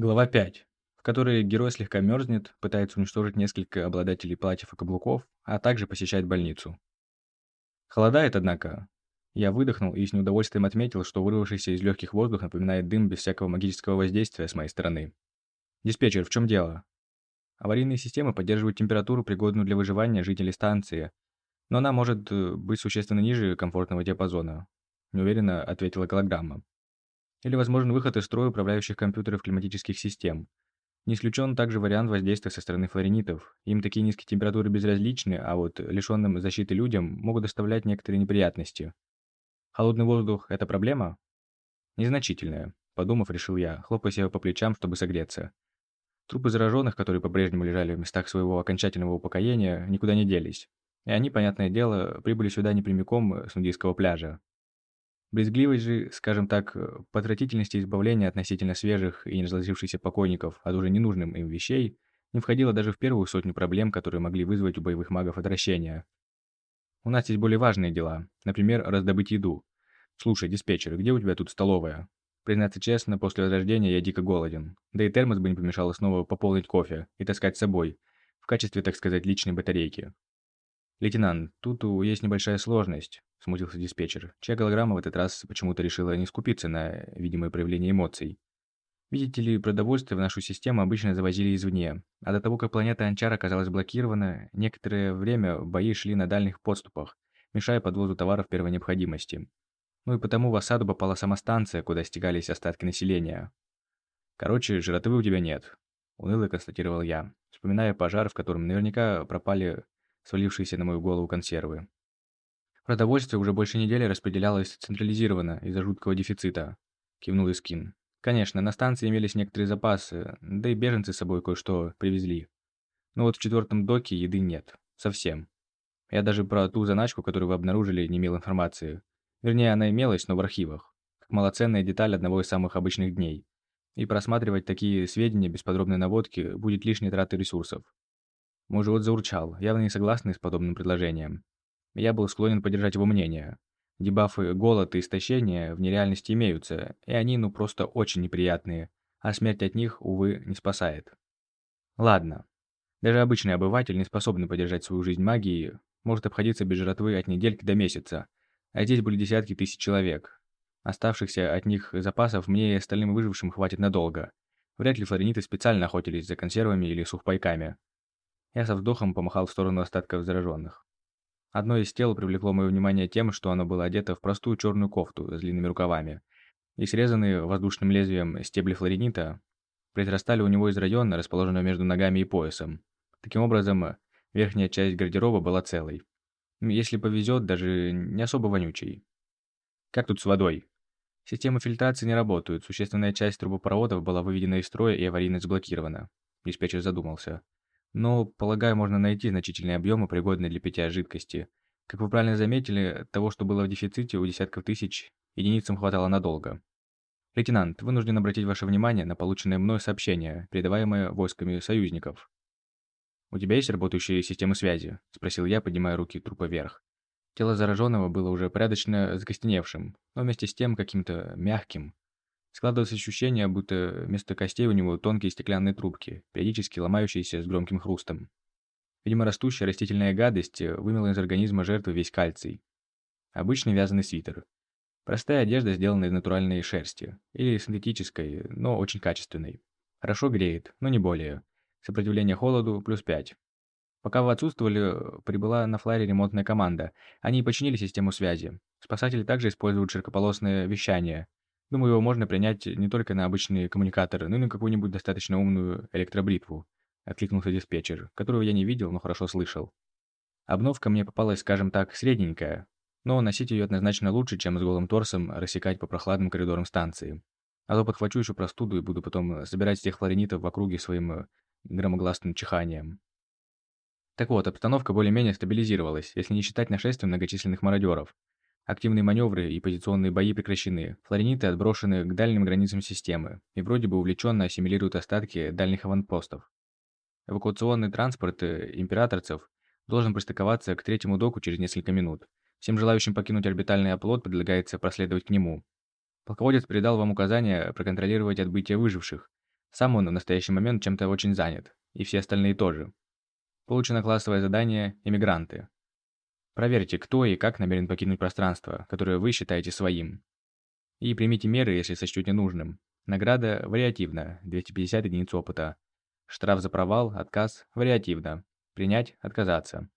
Глава 5, в которой герой слегка мерзнет, пытается уничтожить несколько обладателей платьев и каблуков, а также посещает больницу. Холодает, однако. Я выдохнул и с неудовольствием отметил, что вырвавшийся из легких воздух напоминает дым без всякого магического воздействия с моей стороны. «Диспетчер, в чем дело?» Аварийные системы поддерживают температуру, пригодную для выживания жителей станции, но она может э, быть существенно ниже комфортного диапазона, неуверенно ответила голограмма. Или возможен выход из строя управляющих компьютеров климатических систем. Не исключен также вариант воздействия со стороны флоренитов. Им такие низкие температуры безразличны, а вот лишенным защиты людям могут доставлять некоторые неприятности. Холодный воздух – это проблема? Незначительная, подумав, решил я, хлопая себя по плечам, чтобы согреться. Трупы зараженных, которые по-прежнему лежали в местах своего окончательного упокоения, никуда не делись. И они, понятное дело, прибыли сюда не прямиком с нудийского пляжа. Брезгливость же, скажем так, потратительности избавления относительно свежих и не разложившихся покойников от уже ненужным им вещей не входила даже в первую сотню проблем, которые могли вызвать у боевых магов отвращение. У нас есть более важные дела, например, раздобыть еду. Слушай, диспетчер, где у тебя тут столовая? Признаться честно, после возрождения я дико голоден. Да и термос бы не помешало снова пополнить кофе и таскать с собой, в качестве, так сказать, личной батарейки. «Лейтенант, тут есть небольшая сложность», – смутился диспетчер, чья голограмма в этот раз почему-то решила не скупиться на видимое проявление эмоций. Видите ли, продовольствие в нашу систему обычно завозили извне, а до того, как планета Анчар оказалась блокирована, некоторое время бои шли на дальних подступах, мешая подвозу товаров первой необходимости. Ну и потому в осаду попала сама станция, куда стекались остатки населения. «Короче, жратвы у тебя нет», – уныло констатировал я, вспоминая пожар, в котором наверняка пропали свалившиеся на мою голову консервы. Продовольствие уже больше недели распределялось централизированно из-за жуткого дефицита, кивнул Искин. Конечно, на станции имелись некоторые запасы, да и беженцы с собой кое-что привезли. Но вот в четвертом доке еды нет. Совсем. Я даже про ту заначку, которую вы обнаружили, не имел информации. Вернее, она имелась, но в архивах. Как малоценная деталь одного из самых обычных дней. И просматривать такие сведения без подробной наводки будет лишней тратой ресурсов. Мой живот заурчал, явно не согласный с подобным предложением. Я был склонен поддержать его мнение. Дебафы голод и истощение в нереальности имеются, и они ну просто очень неприятные, а смерть от них, увы, не спасает. Ладно. Даже обычный обыватель, не способный поддержать свою жизнь магией, может обходиться без жратвы от недельки до месяца, а здесь были десятки тысяч человек. Оставшихся от них запасов мне и остальным выжившим хватит надолго. Вряд ли флорениты специально охотились за консервами или сухпайками. Я со вздохом помахал в сторону остатков зараженных. Одно из тел привлекло мое внимание тем, что оно было одето в простую черную кофту с длинными рукавами, и срезанные воздушным лезвием стебли флоренита произрастали у него из района, расположенного между ногами и поясом. Таким образом, верхняя часть гардероба была целой. Если повезет, даже не особо вонючей. Как тут с водой? Системы фильтрации не работают, существенная часть трубопроводов была выведена из строя и аварийно заблокирована. Диспетчер задумался. Но, полагаю, можно найти значительные объемы, пригодные для питья жидкости. Как вы правильно заметили, того, что было в дефиците у десятков тысяч, единицам хватало надолго. Лейтенант, вынужден обратить ваше внимание на полученное мной сообщение, передаваемое войсками союзников. «У тебя есть работающие системы связи?» – спросил я, поднимая руки трупа вверх. Тело зараженного было уже порядочно закостеневшим, но вместе с тем каким-то мягким, Складывалось ощущение, будто вместо костей у него тонкие стеклянные трубки, периодически ломающиеся с громким хрустом. Видимо, растущая растительная гадость вымела из организма жертвы весь кальций. Обычный вязаный свитер. Простая одежда, сделанная из натуральной шерсти. Или синтетической, но очень качественной. Хорошо греет, но не более. Сопротивление холоду плюс 5. Пока вы отсутствовали, прибыла на флайере ремонтная команда. Они починили систему связи. Спасатели также используют широкополосное вещание, Думаю, его можно принять не только на обычные коммуникаторы, но и на какую-нибудь достаточно умную электробритву», — откликнулся диспетчер, которого я не видел, но хорошо слышал. Обновка мне попалась, скажем так, средненькая, но носить ее однозначно лучше, чем с голым торсом рассекать по прохладным коридорам станции. А то подхвачу еще простуду и буду потом собирать всех флоренитов в округе своим э, громогласным чиханием. Так вот, обстановка более-менее стабилизировалась, если не считать нашествия многочисленных мародеров, Активные маневры и позиционные бои прекращены. Флорениты отброшены к дальним границам системы и вроде бы увлеченно ассимилируют остатки дальних аванпостов. Эвакуационный транспорт э, императорцев должен пристыковаться к третьему доку через несколько минут. Всем желающим покинуть орбитальный оплот предлагается проследовать к нему. Полководец передал вам указание проконтролировать отбытие выживших. Сам он в настоящий момент чем-то очень занят, и все остальные тоже. Получено классовое задание «Эмигранты». Проверьте, кто и как намерен покинуть пространство, которое вы считаете своим. И примите меры, если сочтете нужным. Награда вариативна, 250 единиц опыта. Штраф за провал, отказ, вариативно. Принять, отказаться.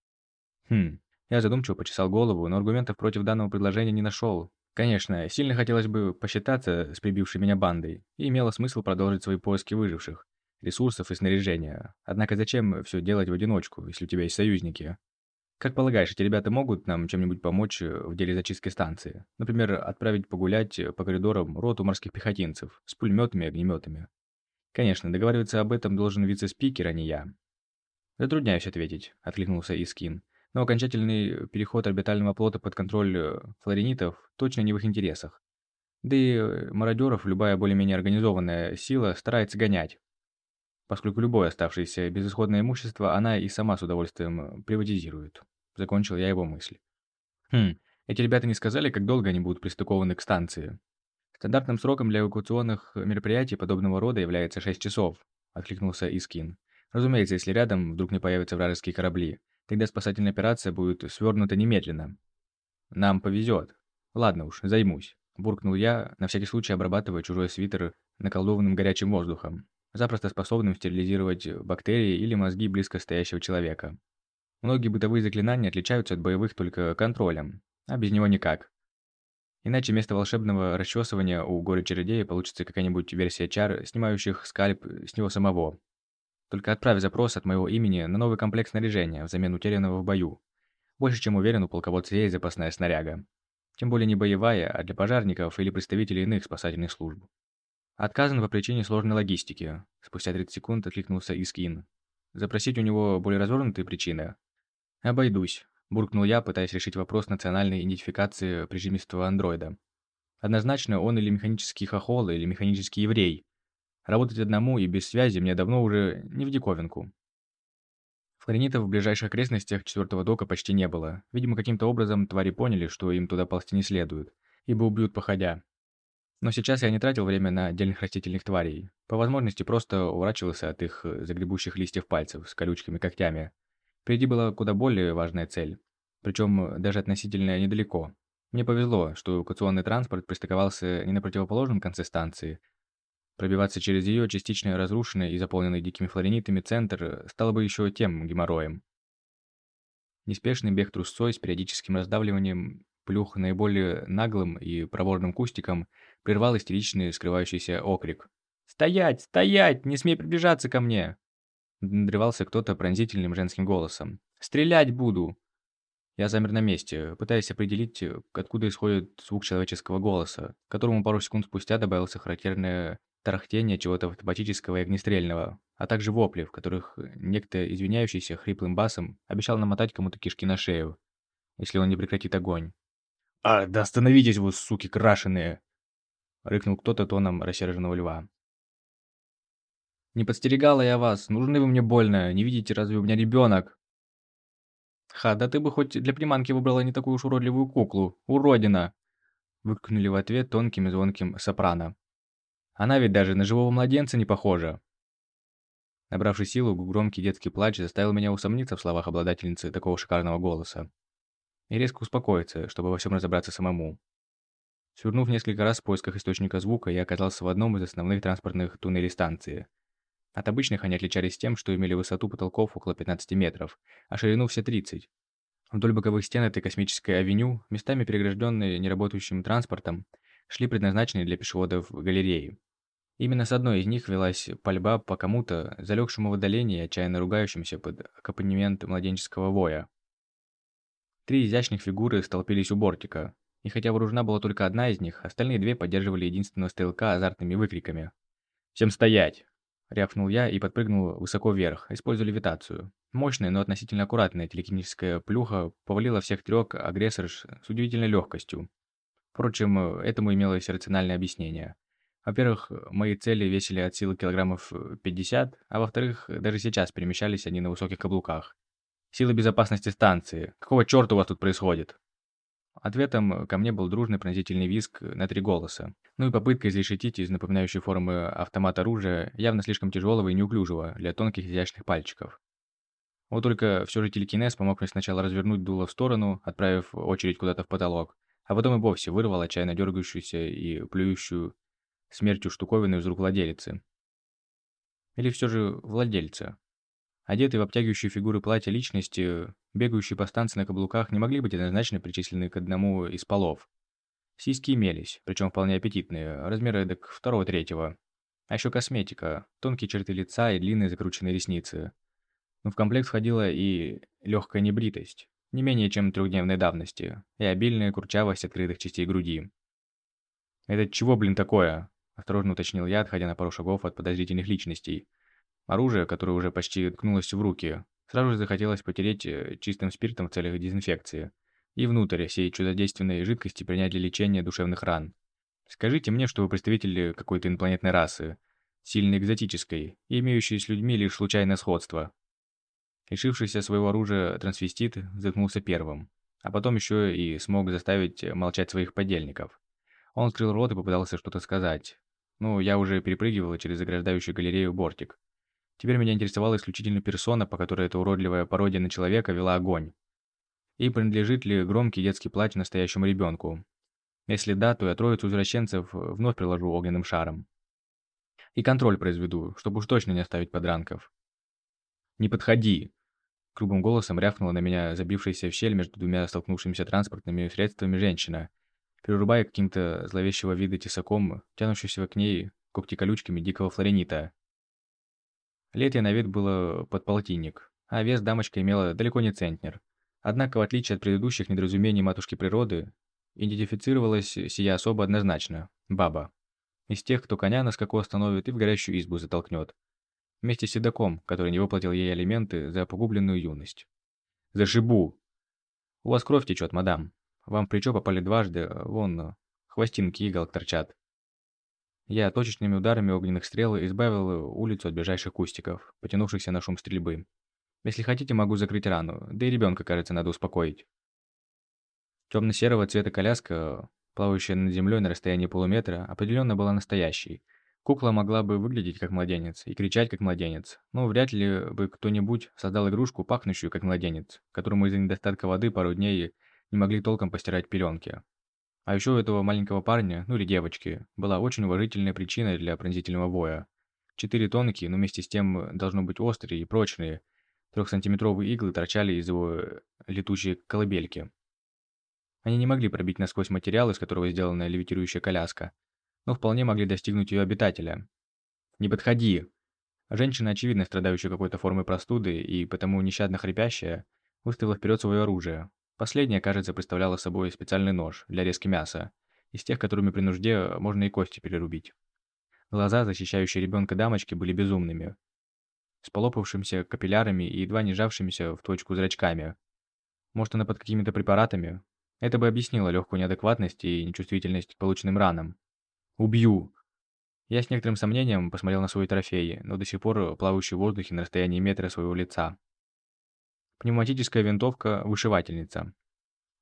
Хм, я задумчиво почесал голову, но аргументов против данного предложения не нашел. Конечно, сильно хотелось бы посчитаться с прибившей меня бандой, и имело смысл продолжить свои поиски выживших, ресурсов и снаряжения. Однако зачем все делать в одиночку, если у тебя есть союзники? Как полагаешь, эти ребята могут нам чем-нибудь помочь э, в деле зачистки станции? Например, отправить погулять э, по коридорам роту морских пехотинцев с пулеметами и огнеметами? Конечно, договариваться об этом должен вице-спикер, а не я. Затрудняюсь ответить, откликнулся Искин. Но окончательный переход орбитального плота под контроль э, флоренитов точно не в их интересах. Да и мародеров любая более-менее организованная сила старается гонять поскольку любое оставшееся безысходное имущество она и сама с удовольствием приватизирует. Закончил я его мысль. Хм, эти ребята не сказали, как долго они будут пристыкованы к станции. Стандартным сроком для эвакуационных мероприятий подобного рода является 6 часов, откликнулся Искин. Разумеется, если рядом вдруг не появятся вражеские корабли, тогда спасательная операция будет свернута немедленно. Нам повезет. Ладно уж, займусь. Буркнул я, на всякий случай обрабатывая чужой свитер наколдованным горячим воздухом, запросто способным стерилизировать бактерии или мозги близко стоящего человека. Многие бытовые заклинания отличаются от боевых только контролем, а без него никак. Иначе вместо волшебного расчесывания у горе-чередея получится какая-нибудь версия чар, снимающих скальп с него самого. Только отправь запрос от моего имени на новый комплект снаряжения взамен утерянного в бою. Больше чем уверен, у полководца есть запасная снаряга. Тем более не боевая, а для пожарников или представителей иных спасательных служб. Отказан по причине сложной логистики. Спустя 30 секунд откликнулся Искин. Запросить у него более развернутые причины, «Обойдусь», – буркнул я, пытаясь решить вопрос национальной идентификации прижимистого андроида. Однозначно, он или механический хохол, или механический еврей. Работать одному и без связи мне давно уже не в диковинку. Флоренитов в ближайших окрестностях четвертого дока почти не было. Видимо, каким-то образом твари поняли, что им туда ползти не следует, ибо убьют походя. Но сейчас я не тратил время на отдельных растительных тварей. По возможности просто уворачивался от их загребущих листьев пальцев с колючками когтями, Впереди была куда более важная цель, причем даже относительно недалеко. Мне повезло, что эвакуационный транспорт пристыковался не на противоположном конце станции. Пробиваться через ее частично разрушенный и заполненный дикими флоренитами центр стало бы еще тем геморроем. Неспешный бег трусцой с периодическим раздавливанием плюх наиболее наглым и проворным кустиком прервал истеричный скрывающийся окрик. «Стоять! Стоять! Не смей приближаться ко мне!» Надрывался кто-то пронзительным женским голосом. «Стрелять буду!» Я замер на месте, пытаясь определить, откуда исходит звук человеческого голоса, которому пару секунд спустя добавился характерное тарахтение чего-то автоматического и огнестрельного, а также вопли, в которых некто, извиняющийся хриплым басом, обещал намотать кому-то кишки на шею, если он не прекратит огонь. «А, да остановитесь вы, суки крашеные!» — рыкнул кто-то тоном рассерженного льва. Не подстерегала я вас, нужны вы мне больно, не видите, разве у меня ребенок? Ха, да ты бы хоть для приманки выбрала не такую уж уродливую куклу, уродина. Выкнули в ответ тонким и звонким сопрано. Она ведь даже на живого младенца не похожа. Набравший силу, громкий детский плач заставил меня усомниться в словах обладательницы такого шикарного голоса. И резко успокоиться, чтобы во всем разобраться самому. Свернув несколько раз в поисках источника звука, я оказался в одном из основных транспортных туннелей станции – от обычных они отличались тем, что имели высоту потолков около 15 метров, а ширину все 30. Вдоль боковых стен этой космической авеню, местами перегражденные неработающим транспортом, шли предназначенные для пешеходов галереи. Именно с одной из них велась пальба по кому-то, залегшему в отдалении и отчаянно ругающимся под аккомпанемент младенческого воя. Три изящных фигуры столпились у бортика, и хотя вооружена была только одна из них, остальные две поддерживали единственного стрелка азартными выкриками. «Всем стоять! Рявкнул я и подпрыгнул высоко вверх, используя левитацию. Мощная, но относительно аккуратная телекинетическая плюха повалила всех трех агрессорш с удивительной легкостью. Впрочем, этому имелось рациональное объяснение. Во-первых, мои цели весили от силы килограммов 50, а во-вторых, даже сейчас перемещались они на высоких каблуках. Силы безопасности станции. Какого черта у вас тут происходит? Ответом ко мне был дружный пронзительный визг на три голоса. Ну и попытка изрешетить из напоминающей формы автомата оружия, явно слишком тяжелого и неуклюжего для тонких изящных пальчиков. Вот только все же телекинез помог мне сначала развернуть дуло в сторону, отправив очередь куда-то в потолок, а потом и вовсе вырвал отчаянно дергающуюся и плюющую смертью штуковину из рук владелицы. Или все же владельца. Одетые в обтягивающие фигуры платья личности, бегающие по станции на каблуках, не могли быть однозначно причислены к одному из полов. Сиськи имелись, причем вполне аппетитные, размеры эдак второго-третьего. А еще косметика, тонкие черты лица и длинные закрученные ресницы. Но в комплект входила и легкая небритость, не менее чем трехдневной давности, и обильная курчавость открытых частей груди. «Это чего, блин, такое?» – осторожно уточнил я, отходя на пару шагов от подозрительных личностей – Оружие, которое уже почти ткнулось в руки, сразу же захотелось потереть э, чистым спиртом в целях дезинфекции. И внутрь всей чудодейственной жидкости принять для лечения душевных ран. Скажите мне, что вы представитель какой-то инопланетной расы, сильно экзотической, и имеющей с людьми лишь случайное сходство. Лишившийся своего оружия трансвестит заткнулся первым, а потом еще и смог заставить молчать своих подельников. Он открыл рот и попытался что-то сказать. Ну, я уже перепрыгивал через заграждающую галерею бортик. Теперь меня интересовала исключительно персона, по которой эта уродливая пародия на человека вела огонь. И принадлежит ли громкий детский плач настоящему ребенку? Если да, то я троицу извращенцев вновь приложу огненным шаром. И контроль произведу, чтобы уж точно не оставить подранков. «Не подходи!» Грубым голосом рявкнула на меня забившаяся в щель между двумя столкнувшимися транспортными средствами женщина, перерубая каким-то зловещего вида тесаком, тянущегося к ней когти-колючками дикого флоренита. Лет я на вид было под полтинник, а вес дамочка имела далеко не центнер. Однако, в отличие от предыдущих недоразумений матушки природы, идентифицировалась сия особо однозначно – баба. Из тех, кто коня на скаку остановит и в горящую избу затолкнет. Вместе с седаком, который не выплатил ей алименты за погубленную юность. «Зашибу!» «У вас кровь течет, мадам. Вам в плечо попали дважды, вон, хвостинки иголок торчат. Я точечными ударами огненных стрел избавил улицу от ближайших кустиков, потянувшихся на шум стрельбы. Если хотите, могу закрыть рану, да и ребенка, кажется, надо успокоить. Темно-серого цвета коляска, плавающая над землей на расстоянии полуметра, определенно была настоящей. Кукла могла бы выглядеть как младенец и кричать как младенец, но вряд ли бы кто-нибудь создал игрушку, пахнущую как младенец, которому из-за недостатка воды пару дней не могли толком постирать пеленки. А еще у этого маленького парня, ну или девочки, была очень уважительная причина для пронзительного воя. Четыре тонкие, но вместе с тем должно быть острые и прочные. Трехсантиметровые иглы торчали из его э, летучей колыбельки. Они не могли пробить насквозь материал, из которого сделана левитирующая коляска, но вполне могли достигнуть ее обитателя. «Не подходи!» Женщина, очевидно страдающая какой-то формой простуды и потому нещадно хрипящая, выставила вперед свое оружие, Последняя, кажется, представляла собой специальный нож для резки мяса, из тех, которыми при нужде можно и кости перерубить. Глаза, защищающие ребенка дамочки, были безумными, с полопавшимися капиллярами и едва не сжавшимися в точку зрачками. Может, она под какими-то препаратами? Это бы объяснило легкую неадекватность и нечувствительность к полученным ранам. «Убью!» Я с некоторым сомнением посмотрел на свой трофей, но до сих пор плавающий в воздухе на расстоянии метра своего лица. Пневматическая винтовка-вышивательница.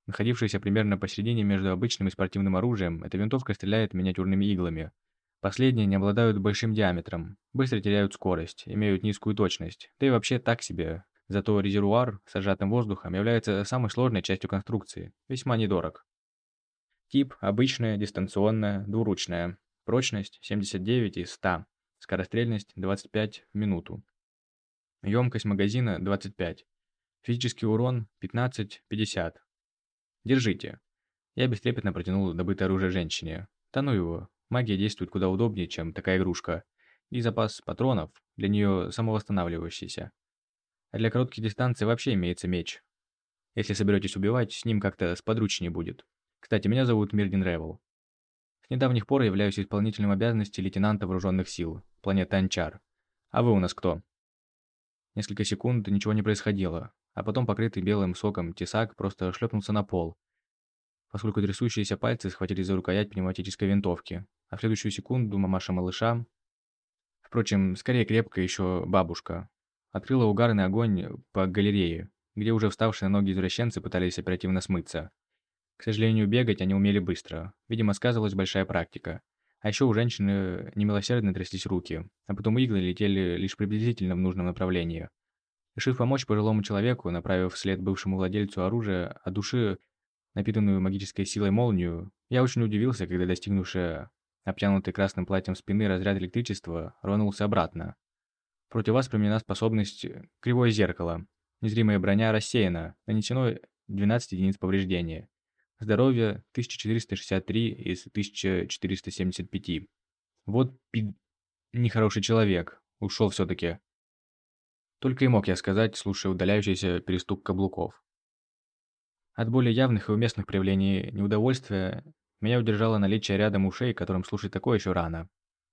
Находившаяся примерно посередине между обычным и спортивным оружием, эта винтовка стреляет миниатюрными иглами. Последние не обладают большим диаметром, быстро теряют скорость, имеют низкую точность, да и вообще так себе. Зато резервуар с сжатым воздухом является самой сложной частью конструкции, весьма недорог. Тип – обычная, дистанционная, двуручная. Прочность – 79 из 100. Скорострельность – 25 в минуту. Емкость магазина – 25. Физический урон 15-50. Держите. Я бестрепетно протянул добытое оружие женщине. Да ну его, магия действует куда удобнее, чем такая игрушка. И запас патронов для нее самовосстанавливающийся. А для коротких дистанций вообще имеется меч. Если соберетесь убивать, с ним как-то сподручнее будет. Кстати, меня зовут Мирдин Ревел. С недавних пор являюсь исполнительным обязанностей лейтенанта вооруженных сил, планеты Анчар. А вы у нас кто? Несколько секунд ничего не происходило, а потом покрытый белым соком тесак просто шлепнулся на пол, поскольку трясущиеся пальцы схватили за рукоять пневматической винтовки, а в следующую секунду мамаша малыша, впрочем, скорее крепкая еще бабушка, открыла угарный огонь по галерее, где уже вставшие на ноги извращенцы пытались оперативно смыться. К сожалению, бегать они умели быстро. Видимо, сказывалась большая практика. А еще у женщины немилосердно тряслись руки, а потом иглы летели лишь приблизительно в нужном направлении. Решив помочь пожилому человеку, направив вслед бывшему владельцу оружия от души напитанную магической силой молнию, я очень удивился, когда достигнувшая обтянутый красным платьем спины разряд электричества рванулся обратно. Против вас применена способность «Кривое зеркало». Незримая броня рассеяна, нанесено 12 единиц повреждения. Здоровье 1463 из 1475. Вот пи... нехороший человек. Ушел все-таки. Только и мог я сказать, слушая удаляющийся перестук каблуков. От более явных и уместных проявлений неудовольствия меня удержало наличие рядом ушей, которым слушать такое еще рано.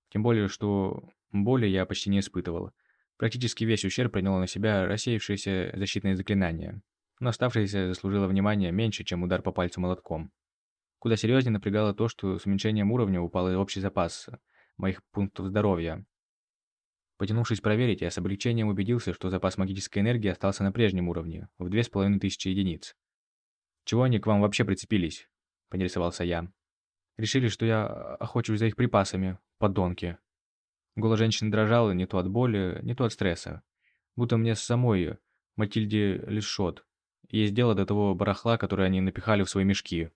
Тем более, что боли я почти не испытывал. Практически весь ущерб принял на себя рассеявшееся защитное заклинание но оставшееся заслужило внимание меньше, чем удар по пальцу молотком. Куда серьезнее напрягало то, что с уменьшением уровня упал и общий запас моих пунктов здоровья. Потянувшись проверить, я с облегчением убедился, что запас магической энергии остался на прежнем уровне, в 2500 единиц. «Чего они к вам вообще прицепились?» – поинтересовался я. «Решили, что я охочусь за их припасами, подонки». Голос женщины дрожал не то от боли, не то от стресса. Будто мне самой, Матильде Лишот, есть дело до того барахла, которое они напихали в свои мешки.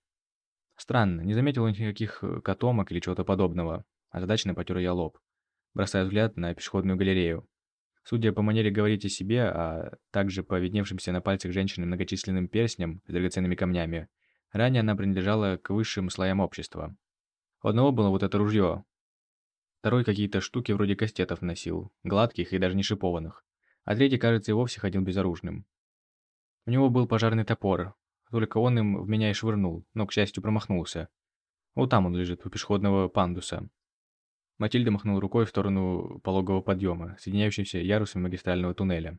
Странно, не заметил никаких котомок или чего-то подобного. Озадаченно потер я лоб, бросая взгляд на пешеходную галерею. Судя по манере говорить о себе, а также по видневшимся на пальцах женщины многочисленным перстням с драгоценными камнями, ранее она принадлежала к высшим слоям общества. У одного было вот это ружье. Второй какие-то штуки вроде кастетов носил, гладких и даже не шипованных. А третий, кажется, и вовсе ходил безоружным. У него был пожарный топор, только он им в меня и швырнул, но, к счастью, промахнулся. Вот там он лежит, у пешеходного пандуса. Матильда махнула рукой в сторону пологового подъема, соединяющегося ярусами магистрального туннеля.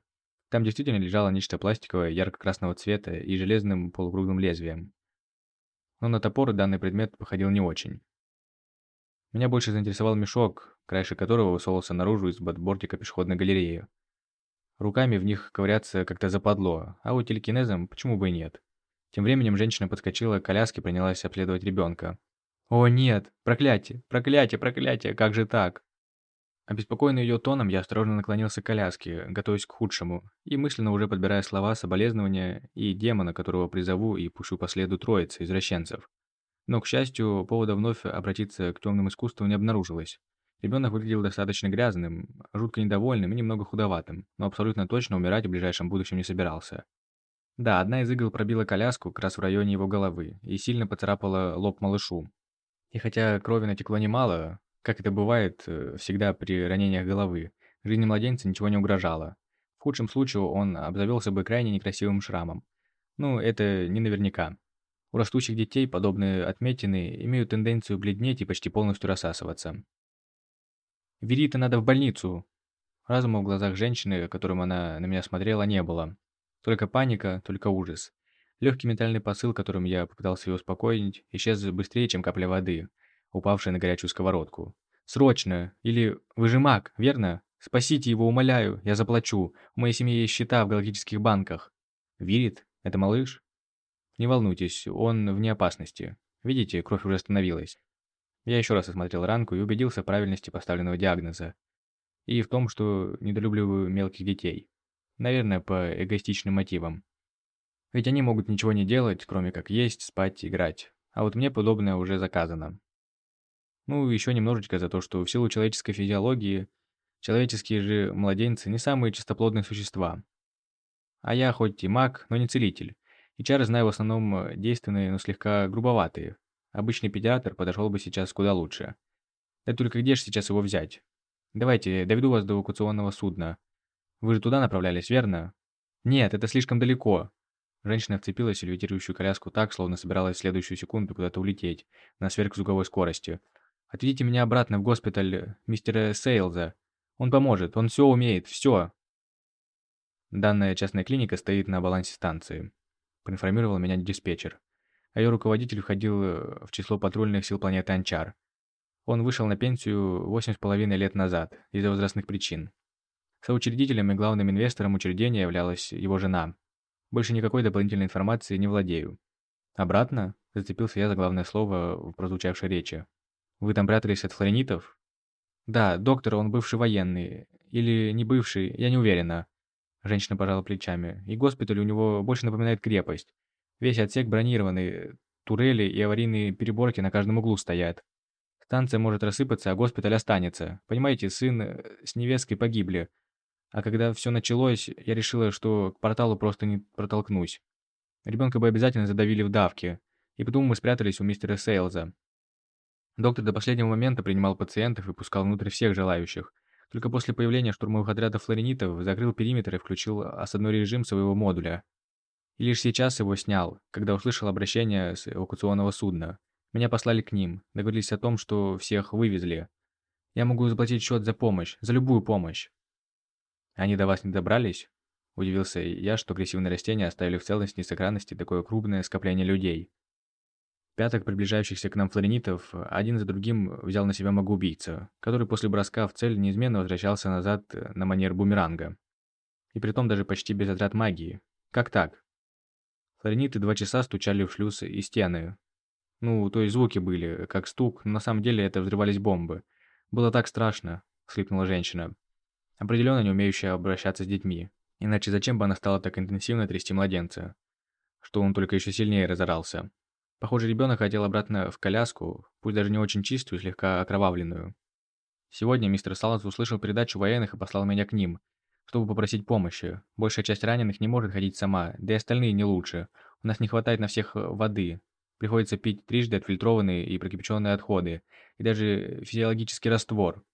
Там действительно лежало нечто пластиковое, ярко-красного цвета и железным полукруглым лезвием. Но на топор данный предмет походил не очень. Меня больше заинтересовал мешок, краешек которого высовывался наружу из-под бортика пешеходной галереи. Руками в них ковыряться как-то западло, а вот телекинезом почему бы и нет. Тем временем женщина подскочила к коляске и принялась обследовать ребенка. «О нет! Проклятие! Проклятие! Проклятие! Как же так?» Обеспокоенный ее тоном, я осторожно наклонился к коляске, готовясь к худшему, и мысленно уже подбирая слова соболезнования и демона, которого призову и пущу по следу троицы извращенцев. Но, к счастью, повода вновь обратиться к темным искусствам не обнаружилось. Ребенок выглядел достаточно грязным, жутко недовольным и немного худоватым, но абсолютно точно умирать в ближайшем будущем не собирался. Да, одна из игл пробила коляску как раз в районе его головы и сильно поцарапала лоб малышу. И хотя крови натекло немало, как это бывает э, всегда при ранениях головы, жизни младенца ничего не угрожало. В худшем случае он обзавелся бы крайне некрасивым шрамом. Ну, это не наверняка. У растущих детей подобные отметины имеют тенденцию бледнеть и почти полностью рассасываться. Верита надо в больницу!» Разума в глазах женщины, которым она на меня смотрела, не было. Только паника, только ужас. Легкий ментальный посыл, которым я попытался ее успокоить, исчез быстрее, чем капля воды, упавшая на горячую сковородку. «Срочно! Или вы же маг, верно? Спасите его, умоляю, я заплачу. У моей семьи есть счета в галактических банках». «Вирит? Это малыш?» «Не волнуйтесь, он вне опасности. Видите, кровь уже остановилась. Я еще раз осмотрел ранку и убедился в правильности поставленного диагноза. И в том, что недолюбливаю мелких детей. Наверное, по эгоистичным мотивам. Ведь они могут ничего не делать, кроме как есть, спать, играть. А вот мне подобное уже заказано. Ну, еще немножечко за то, что в силу человеческой физиологии, человеческие же младенцы не самые чистоплодные существа. А я хоть и маг, но не целитель. И чары знаю в основном действенные, но слегка грубоватые, Обычный педиатр подошел бы сейчас куда лучше. Да только где же сейчас его взять? Давайте, доведу вас до эвакуационного судна. Вы же туда направлялись, верно? Нет, это слишком далеко. Женщина вцепилась в левитирующую коляску так, словно собиралась в следующую секунду куда-то улететь на сверхзвуковой скорости. Отведите меня обратно в госпиталь мистера Сейлза. Он поможет, он все умеет, все. Данная частная клиника стоит на балансе станции. Проинформировал меня диспетчер а ее руководитель входил э, в число патрульных сил планеты Анчар. Он вышел на пенсию восемь с половиной лет назад из-за возрастных причин. Соучредителем и главным инвестором учреждения являлась его жена. Больше никакой дополнительной информации не владею. Обратно? Зацепился я за главное слово в прозвучавшей речи. «Вы там прятались от флоренитов?» «Да, доктор, он бывший военный. Или не бывший, я не уверена». Женщина пожала плечами. «И госпиталь у него больше напоминает крепость. Весь отсек бронированный, турели и аварийные переборки на каждом углу стоят. Станция может рассыпаться, а госпиталь останется. Понимаете, сын э, с невесткой погибли. А когда все началось, я решила, что к порталу просто не протолкнусь. Ребенка бы обязательно задавили в давке. И потом мы спрятались у мистера Сейлза. Доктор до последнего момента принимал пациентов и пускал внутрь всех желающих. Только после появления штурмовых отрядов флоренитов закрыл периметр и включил осадной режим своего модуля. И лишь сейчас его снял, когда услышал обращение с эвакуационного судна. Меня послали к ним, договорились о том, что всех вывезли. Я могу заплатить счет за помощь, за любую помощь. Они до вас не добрались? Удивился я, что агрессивные растения оставили в целости и сохранности такое крупное скопление людей. Пяток приближающихся к нам флоренитов один за другим взял на себя магоубийца, который после броска в цель неизменно возвращался назад на манер бумеранга. И притом даже почти без отряд магии. Как так? Флорениты два часа стучали в шлюзы и стены. Ну, то есть звуки были, как стук, но на самом деле это взрывались бомбы. Было так страшно, всхлипнула женщина. Определенно не умеющая обращаться с детьми. Иначе зачем бы она стала так интенсивно трясти младенца? Что он только еще сильнее разорался. Похоже, ребенок хотел обратно в коляску, пусть даже не очень чистую, слегка окровавленную. Сегодня мистер Саланс услышал передачу военных и послал меня к ним, чтобы попросить помощи. Большая часть раненых не может ходить сама, да и остальные не лучше. У нас не хватает на всех воды. Приходится пить трижды отфильтрованные и прокипяченные отходы, и даже физиологический раствор.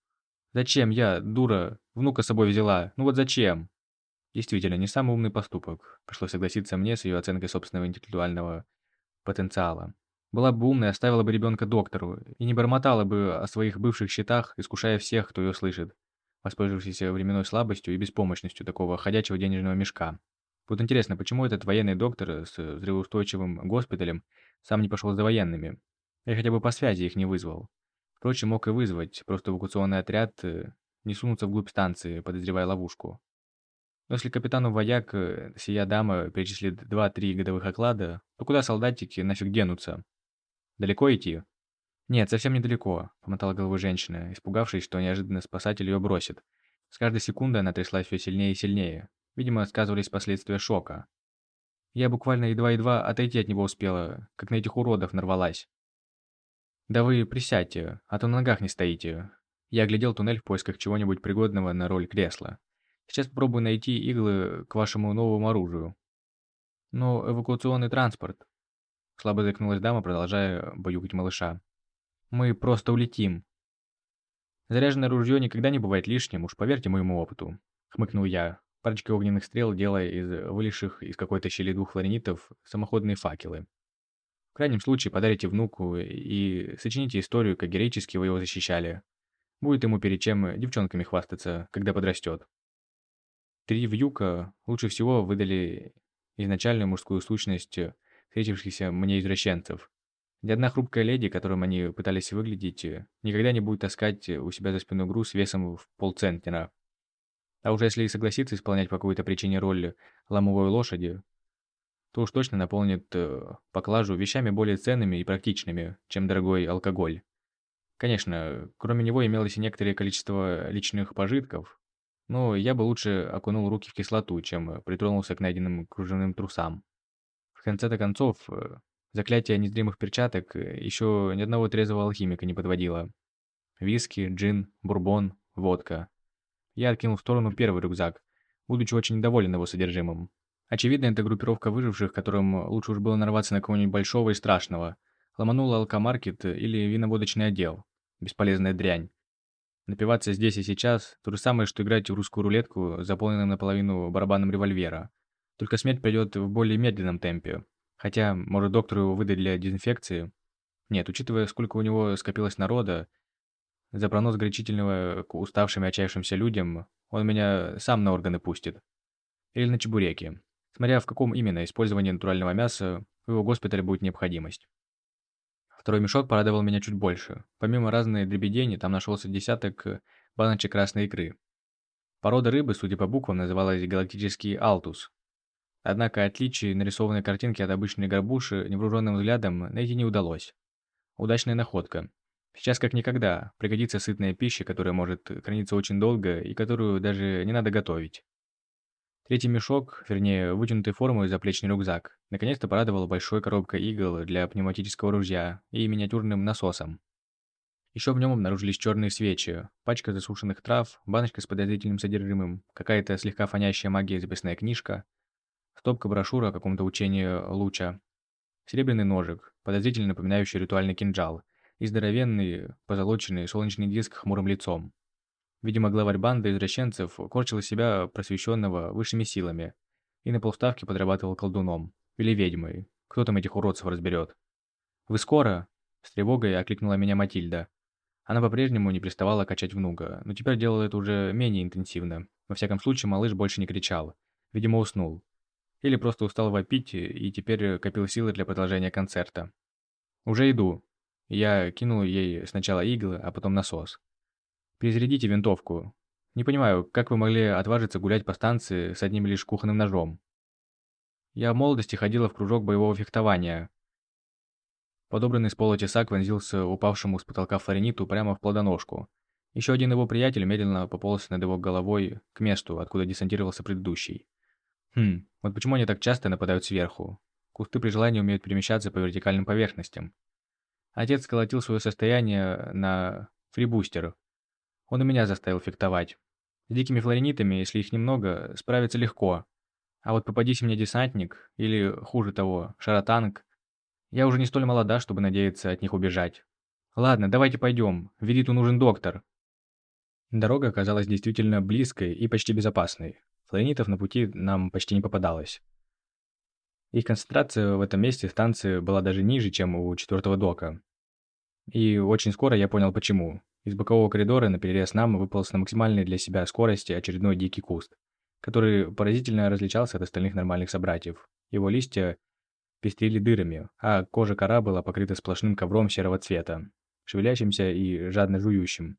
Зачем я, дура, внука с собой взяла? Ну вот зачем? Действительно, не самый умный поступок. Пришлось согласиться мне с ее оценкой собственного интеллектуального потенциала. Была бы умной, оставила бы ребенка доктору и не бормотала бы о своих бывших счетах, искушая всех, кто ее слышит, воспользовавшись временной слабостью и беспомощностью такого ходячего денежного мешка. Вот интересно, почему этот военный доктор с взрывоустойчивым госпиталем сам не пошел за военными? Я хотя бы по связи их не вызвал. Впрочем, мог и вызвать, просто эвакуационный отряд э, не сунуться вглубь станции, подозревая ловушку. Но если капитану вояк э, сия дама перечислит 2-3 годовых оклада, то куда солдатики нафиг денутся? Далеко идти? Нет, совсем недалеко, помотала головой женщина, испугавшись, что неожиданно спасатель ее бросит. С каждой секундой она тряслась все сильнее и сильнее. Видимо, сказывались последствия шока. Я буквально едва-едва отойти от него успела, как на этих уродов нарвалась. «Да вы присядьте, а то на ногах не стоите». Я оглядел туннель в поисках чего-нибудь пригодного на роль кресла. Сейчас попробую найти иглы к вашему новому оружию. Но эвакуационный транспорт. Слабо заикнулась дама, продолжая баюкать малыша. Мы просто улетим. Заряженное ружье никогда не бывает лишним, уж поверьте моему опыту. Хмыкнул я, парочкой огненных стрел, делая из вылезших из какой-то щели двух флоренитов самоходные факелы. Крайнем случае подарите внуку и сочините историю, как героически вы его защищали. Будет ему перед чем девчонками хвастаться, когда подрастет. Три вьюка лучше всего выдали изначальную мужскую сущность встретившихся мне извращенцев. Ни одна хрупкая леди, которым они пытались выглядеть, никогда не будет таскать у себя за спиной груз весом в полцентнера. А уже если и согласится исполнять по какой-то причине роль ломовой лошади, то уж точно наполнит э, поклажу вещами более ценными и практичными, чем дорогой алкоголь. Конечно, кроме него имелось и некоторое количество личных пожитков, но я бы лучше окунул руки в кислоту, чем притронулся к найденным кружевным трусам. В конце-то концов, э, заклятие незримых перчаток э, еще ни одного трезвого алхимика не подводило. Виски, джин, бурбон, водка. Я откинул в сторону первый рюкзак, будучи очень недоволен его содержимым. Очевидно, это группировка выживших, которым лучше уж было нарваться на кого-нибудь большого и страшного. Ломанула алкомаркет или виноводочный отдел. Бесполезная дрянь. Напиваться здесь и сейчас – то же самое, что играть в русскую рулетку, заполненную наполовину барабаном револьвера. Только смерть придет в более медленном темпе. Хотя, может, доктору его выдать для дезинфекции? Нет, учитывая, сколько у него скопилось народа, за пронос горячительного к уставшим и отчаявшимся людям, он меня сам на органы пустит. Или на чебуреки. Смотря в каком именно использовании натурального мяса у его госпиталя будет необходимость. Второй мешок порадовал меня чуть больше. Помимо разной дребедени, там нашелся десяток э, баночек красной икры. Порода рыбы, судя по буквам, называлась галактический алтус. Однако отличий нарисованной картинки от обычной горбуши невооруженным взглядом найти не удалось. Удачная находка. Сейчас как никогда пригодится сытная пища, которая может храниться очень долго и которую даже не надо готовить. Третий мешок, вернее, вытянутой формы заплечный рюкзак, наконец-то порадовал большой коробкой игл для пневматического ружья и миниатюрным насосом. Еще в нем обнаружились черные свечи, пачка засушенных трав, баночка с подозрительным содержимым, какая-то слегка фонящая магия записная книжка, стопка брошюр о каком-то учении луча, серебряный ножик, подозрительно напоминающий ритуальный кинжал, и здоровенный, позолоченный солнечный диск хмурым лицом. Видимо, главарь банды извращенцев корчил себя просвещенного высшими силами и на полставки подрабатывал колдуном или ведьмой. Кто там этих уродцев разберет? «Вы скоро?» – с тревогой окликнула меня Матильда. Она по-прежнему не приставала качать внука, но теперь делала это уже менее интенсивно. Во всяком случае, малыш больше не кричал. Видимо, уснул. Или просто устал вопить и теперь копил силы для продолжения концерта. «Уже иду». Я кинул ей сначала иглы, а потом насос. «Перезарядите винтовку. Не понимаю, как вы могли отважиться гулять по станции с одним лишь кухонным ножом?» Я в молодости ходила в кружок боевого фехтования. Подобранный с пола тесак вонзился упавшему с потолка флорениту прямо в плодоножку. Еще один его приятель медленно пополз над его головой к месту, откуда десантировался предыдущий. Хм, вот почему они так часто нападают сверху? Кусты при желании умеют перемещаться по вертикальным поверхностям. Отец сколотил свое состояние на фрибустер. Он и меня заставил фехтовать. С дикими флоренитами, если их немного, справиться легко. А вот попадись мне десантник, или, хуже того, шаротанк, я уже не столь молода, чтобы надеяться от них убежать. Ладно, давайте пойдем. Вериту нужен доктор. Дорога оказалась действительно близкой и почти безопасной. Флоренитов на пути нам почти не попадалось. Их концентрация в этом месте станции была даже ниже, чем у четвертого дока. И очень скоро я понял почему. Из бокового коридора на перерез нам выполз на максимальной для себя скорости очередной дикий куст, который поразительно различался от остальных нормальных собратьев. Его листья пестрили дырами, а кожа кора была покрыта сплошным ковром серого цвета, шевелящимся и жадно жующим.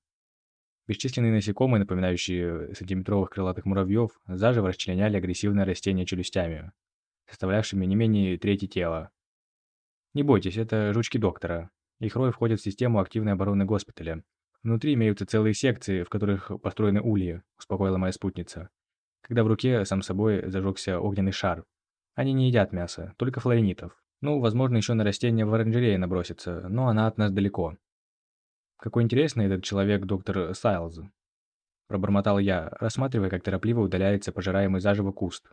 Бесчисленные насекомые, напоминающие сантиметровых крылатых муравьев, заживо расчленяли агрессивное растение челюстями, составлявшими не менее трети тела. Не бойтесь, это жучки доктора. Их рой входит в систему активной обороны госпиталя. Внутри имеются целые секции, в которых построены ульи, успокоила моя спутница. Когда в руке сам собой зажегся огненный шар, они не едят мясо, только флоренитов. Ну, возможно, еще на растения в оранжерее набросится, но она от нас далеко. Какой интересный этот человек, доктор Сайлз. Пробормотал я, рассматривая, как торопливо удаляется пожираемый заживо куст.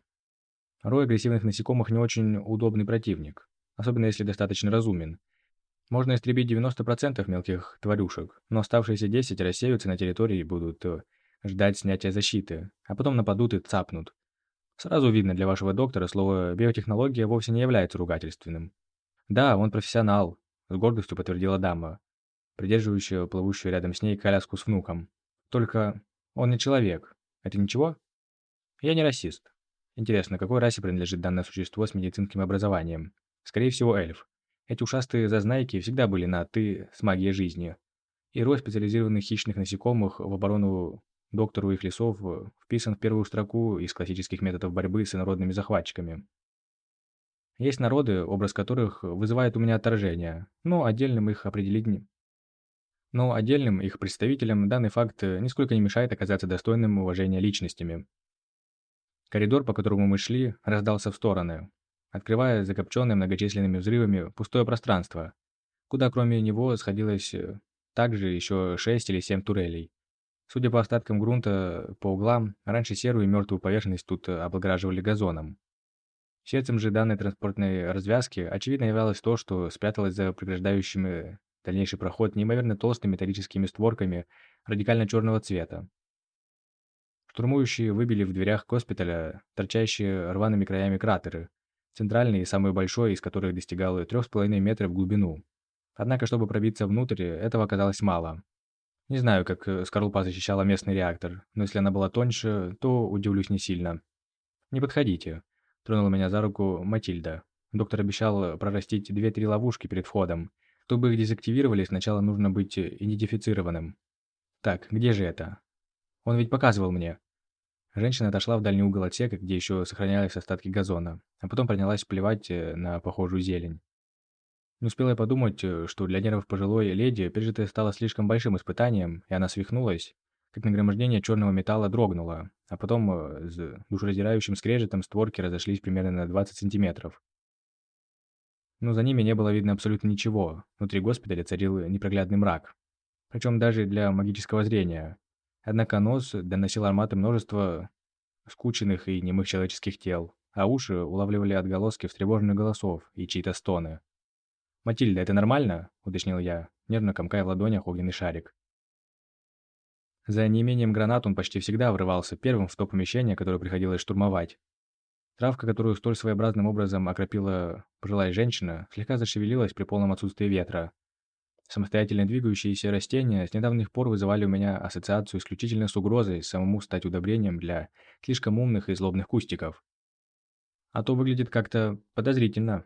Рой агрессивных насекомых не очень удобный противник, особенно если достаточно разумен. Можно истребить 90% мелких тварюшек, но оставшиеся 10 рассеются на территории и будут э, ждать снятия защиты, а потом нападут и цапнут, Сразу видно, для вашего доктора слово «биотехнология» вовсе не является ругательственным. Да, он профессионал, с гордостью подтвердила дама, придерживающая плывущую рядом с ней коляску с внуком. Только он не человек. Это ничего? Я не расист. Интересно, какой расе принадлежит данное существо с медицинским образованием? Скорее всего, эльф. Эти ушастые зазнайки всегда были на «ты» с магией жизни. И рой специализированных хищных насекомых в оборону доктору их лесов э, вписан в первую строку из классических методов борьбы с инородными захватчиками. Есть народы, образ которых вызывает у меня отторжение, но отдельным их определить не... Но отдельным их представителям данный факт э, нисколько не мешает оказаться достойным уважения личностями. Коридор, по которому мы шли, раздался в стороны, открывая закопченное многочисленными взрывами пустое пространство, куда кроме него сходилось э, также еще шесть или семь турелей. Судя по остаткам грунта по углам, раньше серую и мертвую поверхность тут облагораживали газоном. Сердцем же данной транспортной развязки, очевидно, являлось то, что спряталось за преграждающими дальнейший проход неимоверно толстыми металлическими створками радикально черного цвета. Штурмующие выбили в дверях госпиталя торчащие рваными краями кратеры, центральный и самый большой из которых достигал 3,5 метров в глубину. Однако, чтобы пробиться внутрь, этого оказалось мало. Не знаю, как э, скорлупа защищала местный реактор, но если она была тоньше, то удивлюсь не сильно. «Не подходите», – тронула меня за руку Матильда. Доктор обещал прорастить две-три ловушки перед входом. Чтобы их дезактивировали, сначала нужно быть идентифицированным. Так, где же это? Он ведь показывал мне. Женщина отошла в дальний угол отсека, где еще сохранялись остатки газона, а потом принялась плевать э, на похожую зелень. Не успела я подумать, э, что для нервов пожилой леди пережитое стало слишком большим испытанием, и она свихнулась, как нагромождение черного металла дрогнуло, а потом э, с душераздирающим скрежетом створки разошлись примерно на 20 сантиметров. Но за ними не было видно абсолютно ничего, внутри госпиталя царил непроглядный мрак. Причем даже для магического зрения. Однако нос доносил ароматы множества скученных и немых человеческих тел, а уши улавливали отголоски встревоженных голосов и чьи-то стоны. «Матильда, это нормально?» – уточнил я, нервно комкая в ладонях огненный шарик. За неимением гранат он почти всегда врывался первым в то помещение, которое приходилось штурмовать. Травка, которую столь своеобразным образом окропила пожилая женщина, слегка зашевелилась при полном отсутствии ветра. Самостоятельно двигающиеся растения с недавних пор вызывали у меня ассоциацию исключительно с угрозой самому стать удобрением для слишком умных и злобных кустиков. А то выглядит как-то подозрительно.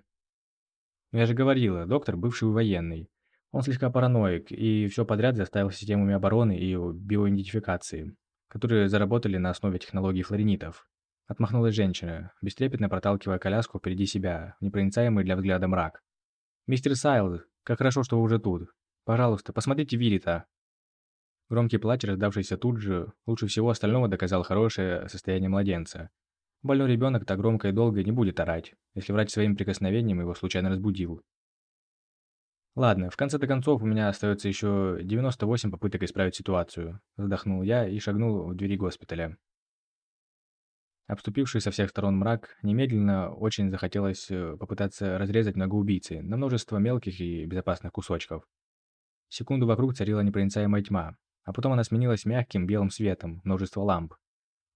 Я же говорила, доктор бывший военный. Он слегка параноик и все подряд заставил системами обороны и биоидентификации, которые заработали на основе технологий флоренитов. Отмахнулась женщина, бестрепетно проталкивая коляску впереди себя, непроницаемый для взгляда мрак. «Мистер Сайлз, как хорошо, что вы уже тут. Пожалуйста, посмотрите Вирита». Громкий плач, раздавшийся тут же, лучше всего остального доказал хорошее состояние младенца. Больной ребенок так громко и долго не будет орать, если врач своим прикосновением его случайно разбудил. Ладно, в конце-то концов у меня остается еще 98 попыток исправить ситуацию. Вздохнул я и шагнул в двери госпиталя. Обступивший со всех сторон мрак, немедленно очень захотелось э, попытаться разрезать ногу убийцы на множество мелких и безопасных кусочков. Секунду вокруг царила непроницаемая тьма, а потом она сменилась мягким белым светом множества ламп,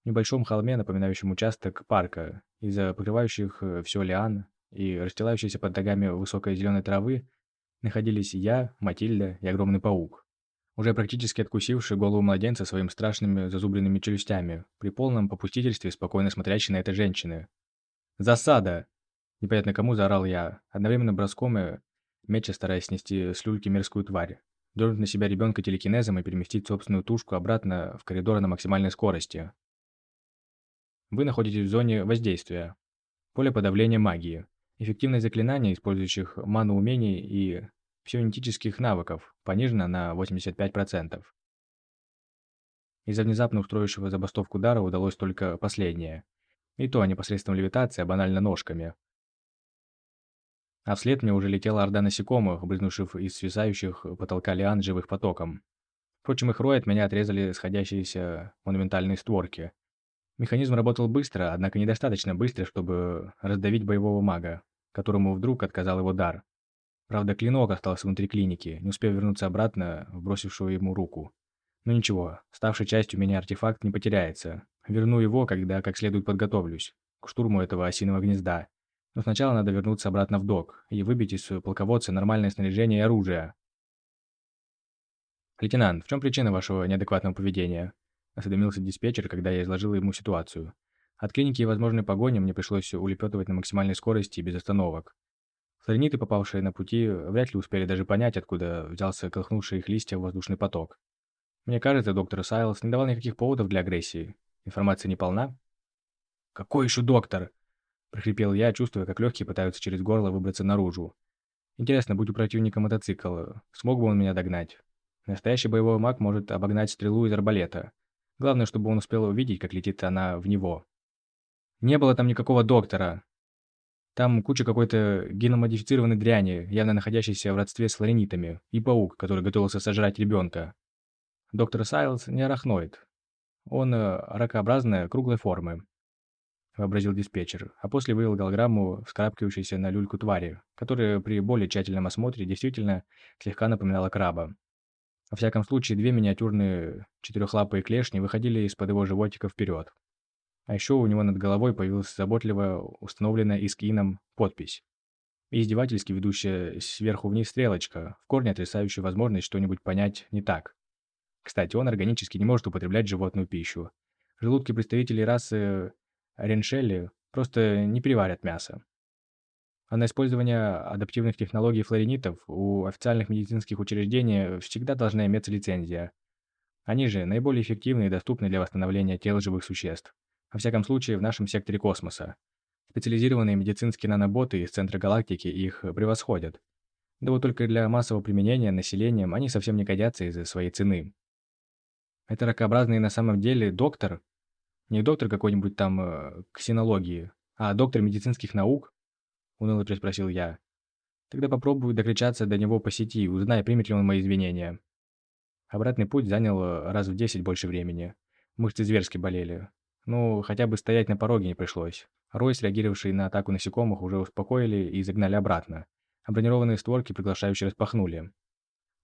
небольшом холме, напоминающем участок парка, из-за покрывающих э, все лиан и расстилающейся под ногами высокой зеленой травы, находились я, Матильда и огромный паук, уже практически откусивший голову младенца своими страшными зазубренными челюстями, при полном попустительстве спокойно смотрящей на это женщины. «Засада!» Непонятно кому заорал я, одновременно броском и меча стараясь снести с люльки мерзкую тварь, дернуть на себя ребенка телекинезом и переместить собственную тушку обратно в коридор на максимальной скорости. Вы находитесь в зоне воздействия. Поле подавления магии. Эффективность заклинаний, использующих ману умений и псионетических навыков, понижена на 85%. Из-за внезапно устроившего забастовку дара удалось только последнее. И то непосредством левитации, а банально ножками. А вслед мне уже летела орда насекомых, брызнувших из свисающих потолка лиан живых потоком. Впрочем, их рой от меня отрезали сходящиеся монументальные створки – Механизм работал быстро, однако недостаточно быстро, чтобы раздавить боевого мага, которому вдруг отказал его дар. Правда, клинок остался внутри клиники, не успев вернуться обратно в бросившую ему руку. Но ничего, ставший частью меня артефакт не потеряется. Верну его, когда как следует подготовлюсь к штурму этого осиного гнезда. Но сначала надо вернуться обратно в док и выбить из полководца нормальное снаряжение и оружие. «Лейтенант, в чем причина вашего неадекватного поведения?» осведомился диспетчер, когда я изложил ему ситуацию. От клиники и возможной погони мне пришлось улепетывать на максимальной скорости и без остановок. Флориниты, попавшие на пути, вряд ли успели даже понять, откуда взялся колыхнувший их листья воздушный поток. Мне кажется, доктор Сайлс не давал никаких поводов для агрессии. Информация не полна? «Какой еще доктор?» – прохрипел я, чувствуя, как легкие пытаются через горло выбраться наружу. Интересно, будь у противника мотоцикл, смог бы он меня догнать? Настоящий боевой маг может обогнать стрелу из арбалета – Главное, чтобы он успел увидеть, как летит она в него. Не было там никакого доктора. Там куча какой-то геномодифицированной дряни, явно находящейся в родстве с флоренитами, и паук, который готовился сожрать ребенка. Доктор Сайлз не арахноид. Он э, ракообразная, круглой формы, вообразил диспетчер, а после вывел голограмму, вскарабкивающейся на люльку твари, которая при более тщательном осмотре действительно слегка напоминала краба. Во всяком случае, две миниатюрные четырехлапые клешни выходили из-под его животика вперед. А еще у него над головой появилась заботливо установленная искином подпись. И издевательски ведущая сверху вниз стрелочка, в корне отрицающая возможность что-нибудь понять не так. Кстати, он органически не может употреблять животную пищу. Желудки представителей расы Реншелли просто не переварят мясо. А на использование адаптивных технологий флоренитов у официальных медицинских учреждений всегда должна иметься лицензия. Они же наиболее эффективны и доступны для восстановления тел живых существ. Во всяком случае, в нашем секторе космоса. Специализированные медицинские наноботы из центра галактики их превосходят. Да вот только для массового применения населением они совсем не годятся из-за своей цены. Это ракообразный на самом деле доктор, не доктор какой-нибудь там э, ксенологии, а доктор медицинских наук? Уныло переспросил я. Тогда попробую докричаться до него по сети, узнай, примет ли он мои извинения. Обратный путь занял э, раз в десять больше времени. Мышцы зверски болели. Ну, хотя бы стоять на пороге не пришлось. Ройс, реагировавший на атаку насекомых, уже успокоили и загнали обратно. А бронированные створки приглашающе распахнули.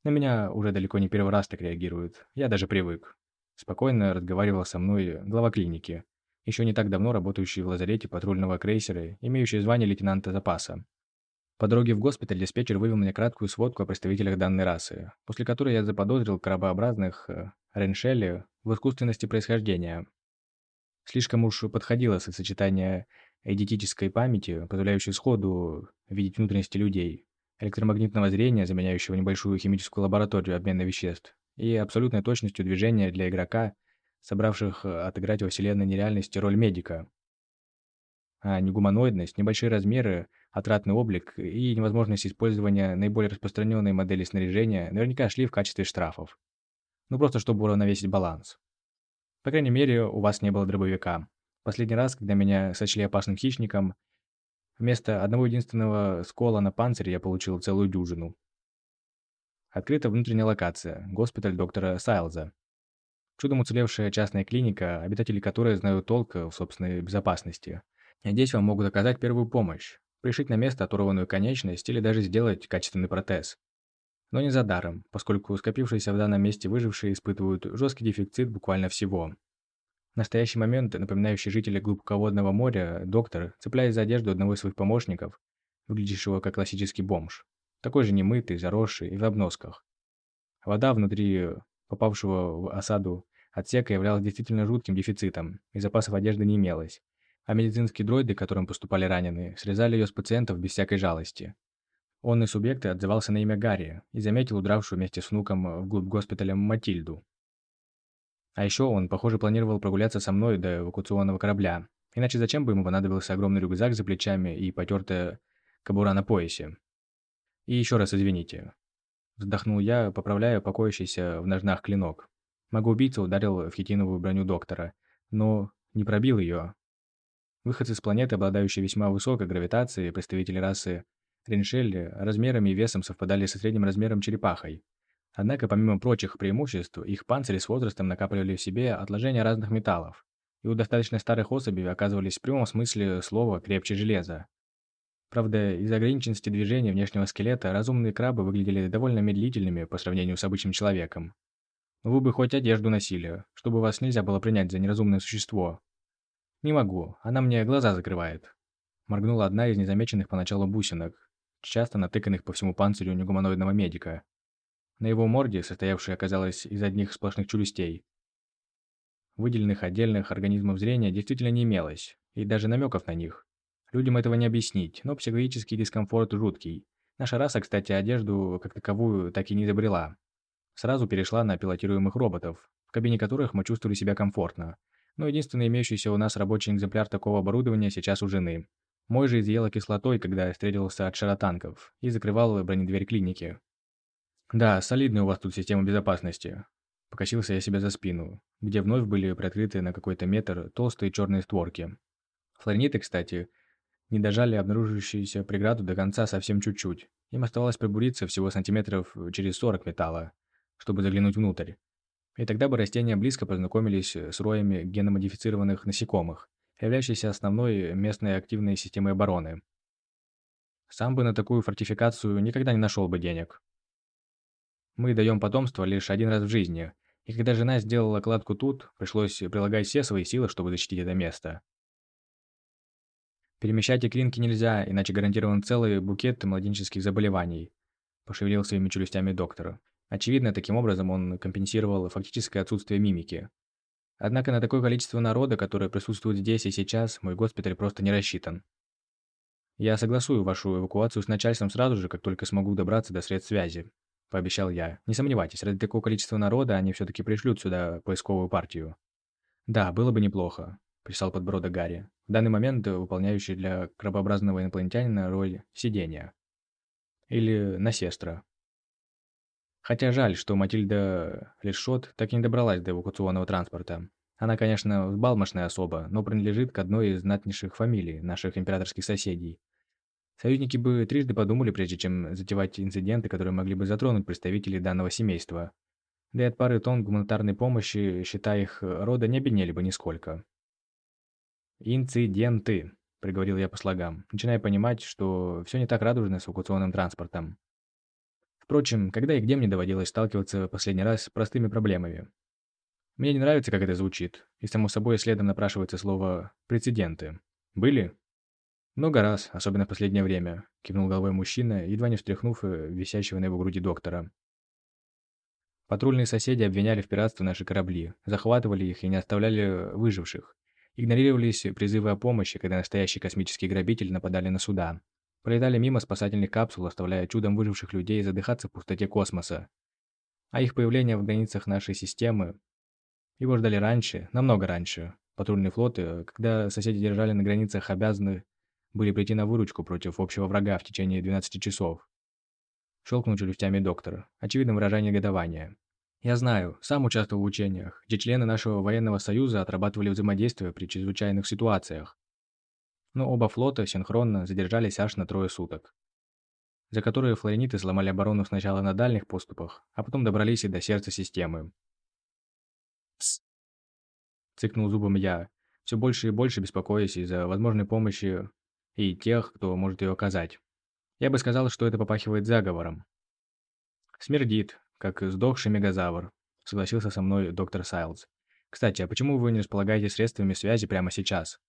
На меня уже далеко не первый раз так реагируют. Я даже привык. Спокойно разговаривал со мной глава клиники, еще не так давно работающий в лазарете патрульного крейсера, имеющий звание лейтенанта запаса. По дороге в госпиталь диспетчер вывел мне краткую сводку о представителях данной расы, после которой я заподозрил крабообразных э, реншелли в искусственности происхождения. Слишком уж подходило сочетание эдетической памяти, позволяющей сходу видеть внутренности людей, электромагнитного зрения, заменяющего небольшую химическую лабораторию обмена веществ, и абсолютной точностью движения для игрока, собравших э, отыграть во вселенной нереальности роль медика. А негуманоидность, небольшие размеры, отратный облик и невозможность использования наиболее распространенной модели снаряжения наверняка шли в качестве штрафов. Ну просто чтобы уравновесить баланс. По крайней мере, у вас не было дробовика. Последний раз, когда меня сочли опасным хищником, вместо одного единственного скола на панцире я получил целую дюжину. Открыта внутренняя локация, госпиталь доктора Сайлза. Чудом уцелевшая частная клиника, обитатели которой знают толк в собственной безопасности. Здесь вам могут оказать первую помощь, пришить на место оторванную конечность или даже сделать качественный протез. Но не за даром, поскольку скопившиеся в данном месте выжившие испытывают жесткий дефицит буквально всего. В настоящий момент, напоминающий жителя глубоководного моря, доктор, цепляясь за одежду одного из своих помощников, выглядящего как классический бомж, такой же немытый, заросший и в обносках. Вода внутри попавшего в осаду отсека являлась действительно жутким дефицитом, и запасов одежды не имелось. А медицинские дроиды, которым поступали раненые, срезали ее с пациентов без всякой жалости. Он и субъекты отзывался на имя Гарри и заметил удравшую вместе с внуком вглубь госпиталя Матильду. А еще он, похоже, планировал прогуляться со мной до эвакуационного корабля. Иначе зачем бы ему понадобился огромный рюкзак за плечами и потертая кобура на поясе? И еще раз извините. Вздохнул я, поправляя покоящийся в ножнах клинок. Магу-убийца ударил в хитиновую броню доктора, но не пробил ее. Выходцы с планеты, обладающие весьма высокой гравитацией, представители расы Риншелли размерами и весом совпадали со средним размером черепахой. Однако, помимо прочих преимуществ, их панцири с возрастом накапливали в себе отложения разных металлов, и у достаточно старых особей оказывались в прямом смысле слова крепче железа. Правда, из-за ограниченности движения внешнего скелета разумные крабы выглядели довольно медлительными по сравнению с обычным человеком. Вы бы хоть одежду носили, чтобы вас нельзя было принять за неразумное существо. Не могу, она мне глаза закрывает. Моргнула одна из незамеченных поначалу бусинок, часто натыканных по всему панцирю негуманоидного медика. На его морде, состоявшей оказалось из одних сплошных челюстей. Выделенных отдельных организмов зрения действительно не имелось, и даже намеков на них. Людям этого не объяснить, но психологический дискомфорт жуткий. Наша раса, кстати, одежду как таковую так и не изобрела. Сразу перешла на пилотируемых роботов, в кабине которых мы чувствовали себя комфортно. Но единственный имеющийся у нас рабочий экземпляр такого оборудования сейчас у жены. Мой же изъела кислотой, когда встретился от шаротанков, и закрывал бронедверь клиники. «Да, солидная у вас тут система безопасности». Покосился я себя за спину, где вновь были приоткрыты на какой-то метр толстые черные створки. Флориниты, кстати, не дожали обнаруживающуюся преграду до конца совсем чуть-чуть. Им оставалось пробуриться всего сантиметров через 40 металла, чтобы заглянуть внутрь. И тогда бы растения близко познакомились с роями геномодифицированных насекомых, являющейся основной местной активной системой обороны. Сам бы на такую фортификацию никогда не нашел бы денег. Мы даем потомство лишь один раз в жизни, и когда жена сделала кладку тут, пришлось прилагать все свои силы, чтобы защитить это место. Перемещать клинки нельзя, иначе гарантирован целый букет младенческих заболеваний, пошевелил своими челюстями доктор. Очевидно, таким образом он компенсировал фактическое отсутствие мимики. Однако на такое количество народа, которое присутствует здесь и сейчас, мой госпиталь просто не рассчитан. Я согласую вашу эвакуацию с начальством сразу же, как только смогу добраться до средств связи, пообещал я. Не сомневайтесь, ради такого количества народа они все-таки пришлют сюда поисковую партию. Да, было бы неплохо. – почесал подбородок Гарри, в данный момент выполняющий для крабообразного инопланетянина роль сидения. Или насестра. Хотя жаль, что Матильда Лешот так и не добралась до эвакуационного транспорта. Она, конечно, взбалмошная особа, но принадлежит к одной из знатнейших фамилий наших императорских соседей. Союзники бы трижды подумали, прежде чем затевать инциденты, которые могли бы затронуть представителей данного семейства. Да и от пары тонн гуманитарной помощи, считая их рода, не обеднели бы нисколько. «Инциденты», — приговорил я по слогам, начиная понимать, что все не так радужно с эвакуационным транспортом. Впрочем, когда и где мне доводилось сталкиваться последний раз с простыми проблемами. Мне не нравится, как это звучит, и само собой следом напрашивается слово «прецеденты». Были? Много раз, особенно в последнее время, кивнул головой мужчина, едва не встряхнув э, висящего на его груди доктора. Патрульные соседи обвиняли в пиратстве наши корабли, захватывали их и не оставляли выживших. Игнорировались призывы о помощи, когда настоящие космические грабители нападали на суда. Пролетали мимо спасательных капсул, оставляя чудом выживших людей задыхаться в пустоте космоса. А их появление в границах нашей системы... Его ждали раньше, намного раньше. Патрульные флоты, когда соседи держали на границах, обязаны были прийти на выручку против общего врага в течение 12 часов. Щелкнул челюстями доктор. Очевидно выражение негодования. Я знаю, сам участвовал в учениях, где члены нашего военного союза отрабатывали взаимодействие при чрезвычайных ситуациях но оба флота синхронно задержались аж на трое суток, за которые флориниты сломали оборону сначала на дальних поступах, а потом добрались и до сердца системы. «Тсс!» – цыкнул зубом я, все больше и больше беспокоясь из-за возможной помощи и тех, кто может ее оказать. Я бы сказал, что это попахивает заговором. «Смердит, как сдохший мегазавр», – согласился со мной доктор Сайлз. «Кстати, а почему вы не располагаете средствами связи прямо сейчас?»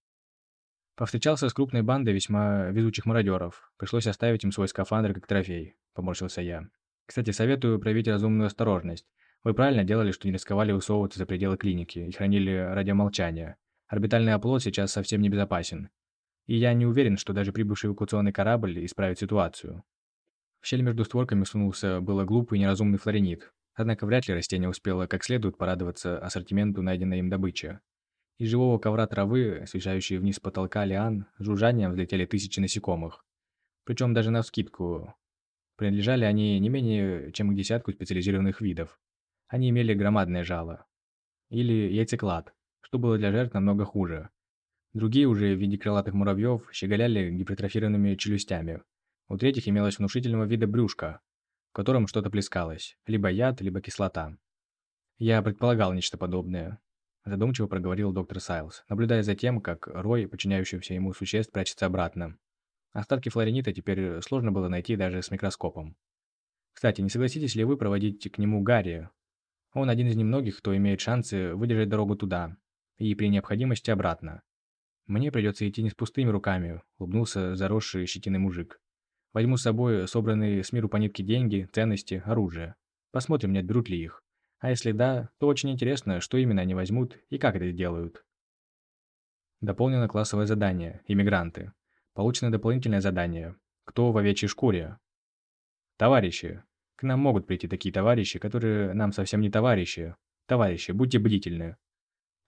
Повстречался с крупной бандой весьма везучих мародеров. Пришлось оставить им свой скафандр как трофей, поморщился я. Кстати, советую проявить разумную осторожность. Вы правильно делали, что не рисковали высовываться за пределы клиники и хранили радиомолчание. Орбитальный оплот сейчас совсем небезопасен. И я не уверен, что даже прибывший эвакуационный корабль исправит ситуацию. В щель между створками сунулся было глупый и неразумный флоренит. Однако вряд ли растение успело как следует порадоваться ассортименту найденной им добычи. Из живого ковра травы, свисающей вниз потолка лиан, с жужжанием взлетели тысячи насекомых. Причем даже навскидку. Принадлежали они не менее чем к десятку специализированных видов. Они имели громадное жало. Или яйцеклад, что было для жертв намного хуже. Другие уже в виде крылатых муравьев щеголяли гипертрофированными челюстями. У третьих имелось внушительного вида брюшко, в котором что-то плескалось, либо яд, либо кислота. Я предполагал нечто подобное, Задумчиво проговорил доктор Сайлз, наблюдая за тем, как рой подчиняющихся ему существ прячется обратно. Остатки флоринита теперь сложно было найти даже с микроскопом. Кстати, не согласитесь ли вы проводить к нему Гарри? Он один из немногих, кто имеет шансы выдержать дорогу туда и при необходимости обратно. Мне придется идти не с пустыми руками, улыбнулся заросший щетиной мужик. Возьму с собой собранные с миру по нитке деньги, ценности, оружие. Посмотрим, не отберут ли их. А если да, то очень интересно, что именно они возьмут и как это сделают. Дополнено классовое задание «Иммигранты». Получено дополнительное задание «Кто в овечьей шкуре?». Товарищи. К нам могут прийти такие товарищи, которые нам совсем не товарищи. Товарищи, будьте бдительны.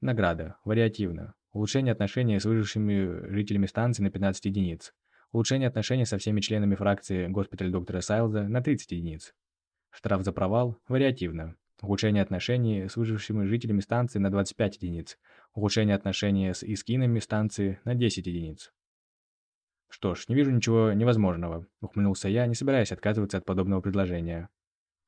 Награда. Вариативно. Улучшение отношений с выжившими жителями станции на 15 единиц. Улучшение отношений со всеми членами фракции госпиталь доктора Сайлза на 30 единиц. Штраф за провал. Вариативно. Ухудшение отношений с выжившими жителями станции на 25 единиц. Ухудшение отношений с искинами станции на 10 единиц. «Что ж, не вижу ничего невозможного», — ухмыльнулся я, не собираясь отказываться от подобного предложения.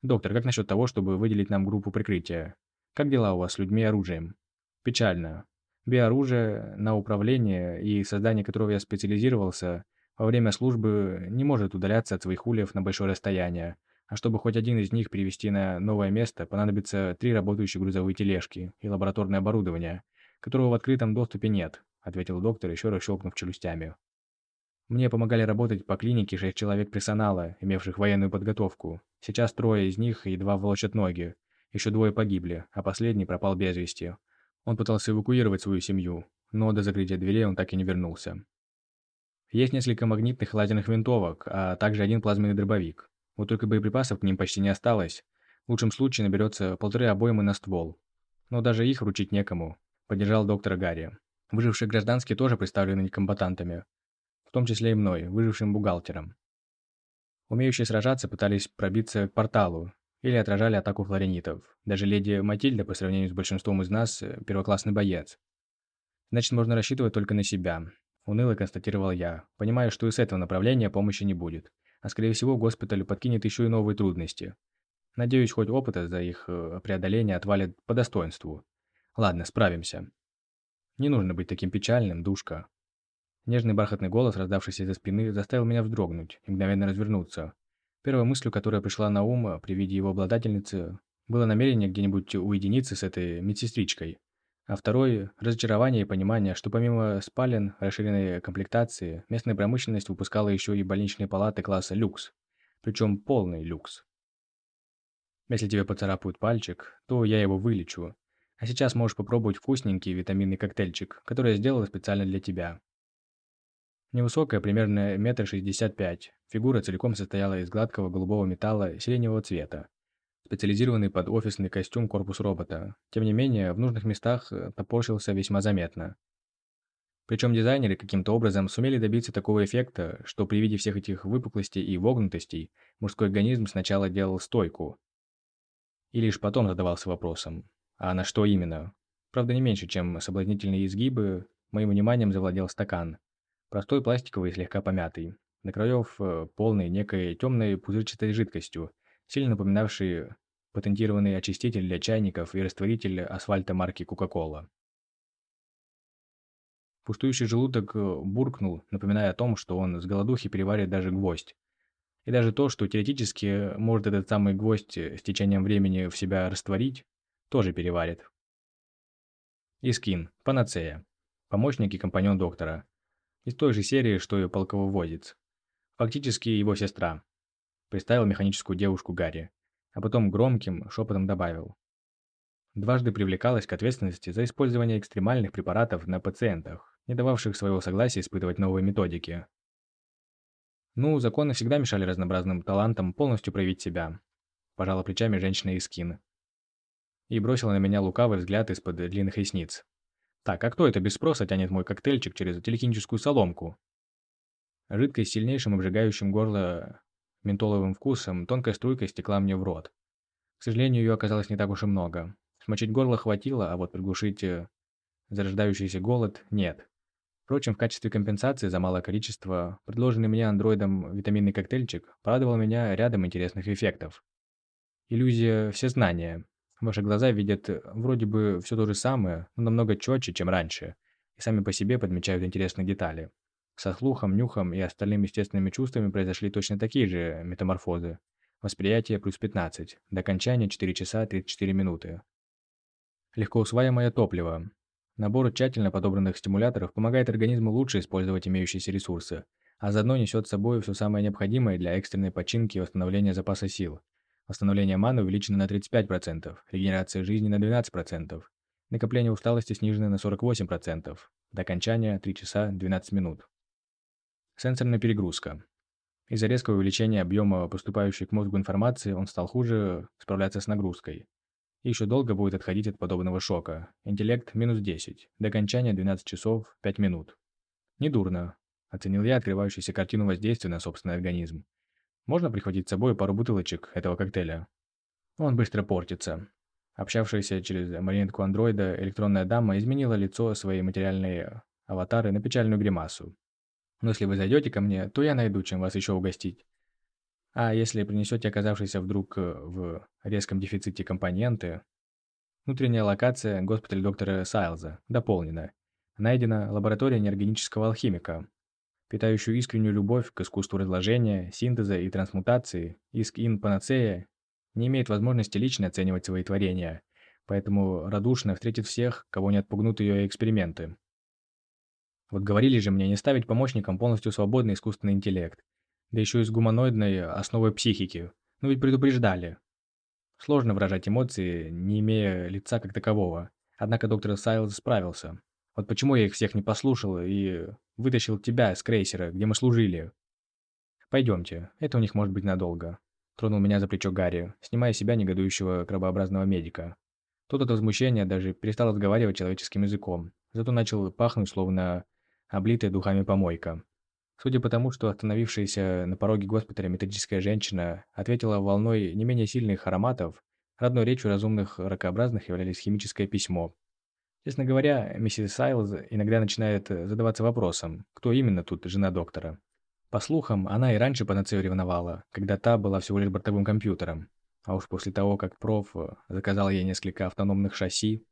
«Доктор, как насчет того, чтобы выделить нам группу прикрытия? Как дела у вас с людьми и оружием?» «Печально. Биоружие, на управление и создание которого я специализировался, во время службы не может удаляться от своих ульев на большое расстояние, а чтобы хоть один из них перевести на новое место, понадобится три работающие грузовые тележки и лабораторное оборудование, которого в открытом доступе нет, ответил доктор, еще раз щелкнув челюстями. Мне помогали работать по клинике шесть человек персонала, имевших военную подготовку. Сейчас трое из них едва волочат ноги. Еще двое погибли, а последний пропал без вести. Он пытался эвакуировать свою семью, но до закрытия дверей он так и не вернулся. Есть несколько магнитных лазерных винтовок, а также один плазменный дробовик. Вот только боеприпасов к ним почти не осталось. В лучшем случае наберется полторы обоймы на ствол. Но даже их вручить некому, поддержал доктора Гарри. Выжившие гражданские тоже представлены некомбатантами, в том числе и мной, выжившим бухгалтером. Умеющие сражаться пытались пробиться к порталу или отражали атаку флоренитов. Даже леди Матильда, по сравнению с большинством из нас, первоклассный боец. Значит, можно рассчитывать только на себя. Уныло констатировал я, понимая, что и с этого направления помощи не будет. А скорее всего, госпиталю подкинет еще и новые трудности. Надеюсь, хоть опыта за их э, преодоление отвалит по достоинству. Ладно, справимся. Не нужно быть таким печальным, душка. Нежный бархатный голос, раздавшийся из-за спины, заставил меня вздрогнуть и мгновенно развернуться. Первой мыслью, которая пришла на ум при виде его обладательницы, было намерение где-нибудь уединиться с этой медсестричкой. А второй – разочарование и понимание, что помимо спален, расширенной комплектации, местная промышленность выпускала еще и больничные палаты класса люкс. Причем полный люкс. Если тебе поцарапают пальчик, то я его вылечу. А сейчас можешь попробовать вкусненький витаминный коктейльчик, который я сделала специально для тебя. Невысокая, примерно метр шестьдесят пять. Фигура целиком состояла из гладкого голубого металла сиреневого цвета. Специализированный под офисный костюм корпус робота. Тем не менее, в нужных местах э, топорщился весьма заметно. Причем дизайнеры каким-то образом сумели добиться такого эффекта, что при виде всех этих выпуклостей и вогнутостей мужской организм сначала делал стойку. И лишь потом задавался вопросом, а на что именно? Правда, не меньше, чем соблазнительные изгибы, моим вниманием завладел стакан. Простой пластиковый, слегка помятый. До краев э, полный некой темной пузырчатой жидкостью, сильно напоминавший патентированный очиститель для чайников и растворитель асфальта марки Coca-Cola. Пустующий желудок э, буркнул, напоминая о том, что он с голодухи переварит даже гвоздь. И даже то, что теоретически может этот самый гвоздь с течением времени в себя растворить, тоже переварит. Искин, панацея. Помощник и компаньон доктора. Из той же серии, что и полководец. Фактически его сестра. Представил механическую девушку Гарри, а потом громким шепотом добавил. Дважды привлекалась к ответственности за использование экстремальных препаратов на пациентах, не дававших своего согласия испытывать новые методики. Ну, законы всегда мешали разнообразным талантам полностью проявить себя. Пожала плечами женщина из Кин. И бросила на меня лукавый взгляд из-под длинных ресниц. Так, а кто это без спроса тянет мой коктейльчик через телекиническую соломку? Жидкость сильнейшим обжигающим горло ментоловым вкусом тонкая струйка стекла мне в рот. К сожалению, ее оказалось не так уж и много. Смочить горло хватило, а вот приглушить э, зарождающийся голод – нет. Впрочем, в качестве компенсации за малое количество, предложенный мне андроидом витаминный коктейльчик порадовал меня рядом интересных эффектов. Иллюзия всезнания – Ваши глаза видят э, вроде бы все то же самое, но намного четче, чем раньше, и сами по себе подмечают интересные детали. Со слухом, нюхом и остальными естественными чувствами произошли точно такие же метаморфозы. Восприятие плюс 15, до окончания 4 часа 34 минуты. Легко усваиваемое топливо. Набор тщательно подобранных стимуляторов помогает организму лучше использовать имеющиеся ресурсы, а заодно несет с собой все самое необходимое для экстренной починки и восстановления запаса сил – Восстановление маны увеличено на 35%, регенерация жизни на 12%, накопление усталости снижено на 48%, до окончания 3 часа 12 минут. Сенсорная перегрузка. Из-за резкого увеличения объема поступающей к мозгу информации он стал хуже справляться с нагрузкой. И еще долго будет отходить от подобного шока. Интеллект минус 10, до окончания 12 часов 5 минут. Недурно, оценил я открывающуюся картину воздействия на собственный организм. Можно прихватить с собой пару бутылочек этого коктейля? Он быстро портится. Общавшаяся через марионетку андроида электронная дама изменила лицо своей материальной аватары на печальную гримасу. Но если вы зайдете ко мне, то я найду, чем вас еще угостить. А если принесете оказавшиеся вдруг в резком дефиците компоненты... Внутренняя локация госпиталя доктора Сайлза дополнена. Найдена лаборатория неорганического алхимика, питающую искреннюю любовь к искусству разложения, синтеза и трансмутации, Иск-Ин Панацея не имеет возможности лично оценивать свои творения, поэтому радушно встретит всех, кого не отпугнут ее эксперименты. Вот говорили же мне не ставить помощникам полностью свободный искусственный интеллект, да еще и с гуманоидной основой психики, ну ведь предупреждали. Сложно выражать эмоции, не имея лица как такового, однако доктор Сайлз справился. Вот почему я их всех не послушал и вытащил тебя с крейсера, где мы служили. Пойдемте, это у них может быть надолго. Тронул меня за плечо Гарри, снимая с себя негодующего крабообразного медика. Тот от возмущения даже перестал разговаривать человеческим языком, зато начал пахнуть, словно облитая духами помойка. Судя по тому, что остановившаяся на пороге госпиталя металлическая женщина ответила волной не менее сильных ароматов, родной речью разумных ракообразных являлись химическое письмо. Честно говоря, миссис Сайлз иногда начинает задаваться вопросом, кто именно тут жена доктора. По слухам, она и раньше панацею ревновала, когда та была всего лишь бортовым компьютером. А уж после того, как проф заказал ей несколько автономных шасси,